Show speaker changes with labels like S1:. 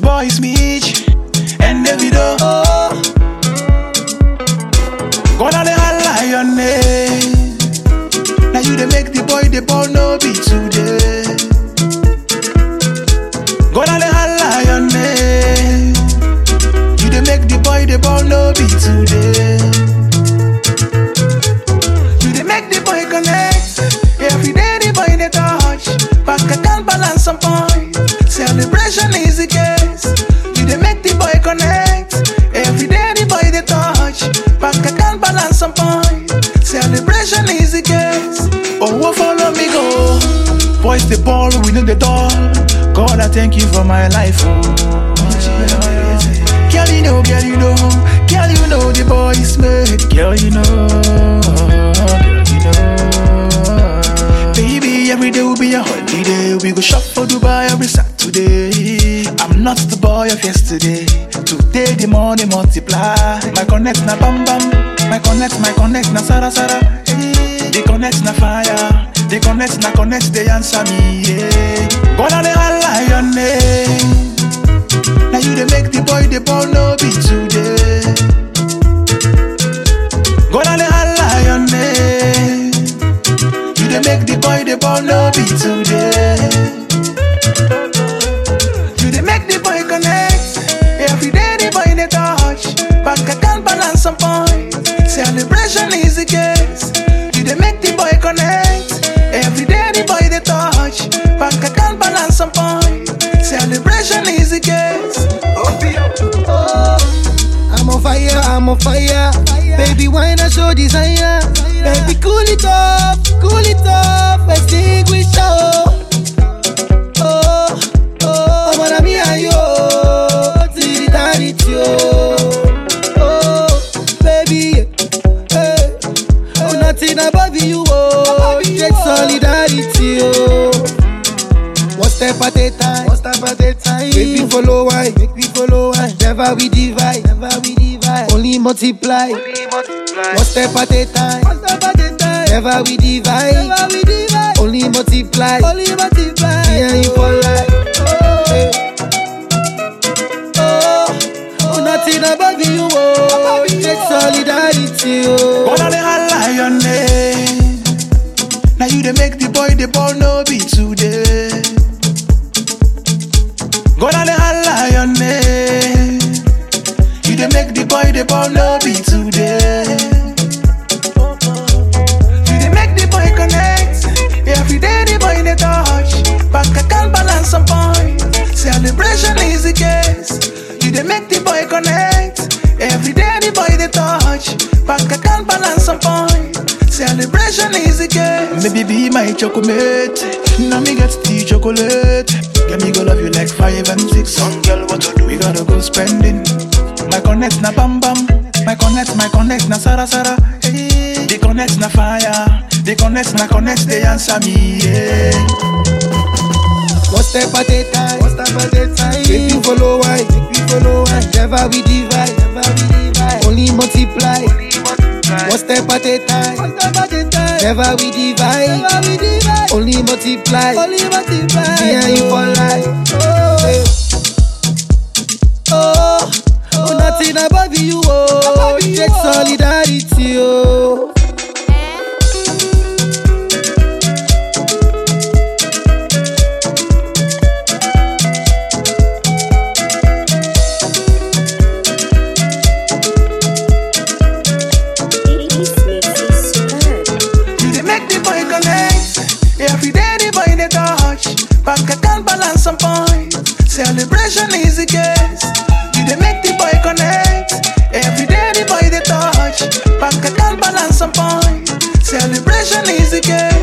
S1: boys Mitch and Davido.
S2: Oh,
S1: Gonna dey holla your name. Now you dey make the boy the ball no be today. Gonna dey holla your name. You dey make the boy the ball no be today. I some point. Celebration is the case. Oh, oh, follow me go. Boys the ball, we know the doll. God, I thank you for my life. Oh. Girl, you know, girl, you know, girl, you know the boy is made. Girl, you know, girl, you know. Baby, every day will be a holiday. We go shop for Dubai every Saturday. I'm not the boy of yesterday. Today the money multiply. My connect na bam bam. My connect, my connect na sara sara. Hey, the connect na fire. The connect na connect they answer me. Yeah.
S2: I'm on fire. Baby, why not show desire? Baby, cool it off, cool it off, extinguish oh. Oh, oh, I'm gonna be a yo, till eternity, oh. Oh, baby, hey, oh, nothing above you, oh. Great solidarity, oh. One step at a time, one step at a time. Make me follow why, make me follow why. Never we divide, never we divide. Only multiply, only multiply. One step at a time, one step at a time. Never we divide, never we divide. Only multiply, only multiply. Me and you for life. Oh, hey. oh, oh, nothing above you, oh. Great oh. solidarity, oh.
S1: Gonna dey holla your name. Now you dey make the boy the ball no be today. Gonna dey holla your name. Dey make the boy the ball no be today. You dey make the boy connect. Every day the boy dey touch. Back I can't balance some point. Celebration is the case. You dey make the boy connect. Every day the boy dey touch. Back I can't balance some point. Celebration is the case. Maybe be my chocolate. Now me get the chocolate. Get me go love you like five and six. Some girl what to do? We gotta go spending. My connect na bam bam. My connect, my connect na sara sara. Hey. The connect na fire. The connect na connect they answer me. Yeah.
S2: One step at a time, one step at a time. Make me follow why, make me follow why. Never we divide, never we divide. Only multiply, only multiply. One step at a time, one step at a time. Never we divide, never we divide. Only multiply, only multiply. Me and you for life. Oh, nothing above you, oh. Great solidarity, oh.
S3: This mix is superb.
S1: You dey make the boy connect. Every day the Yeah.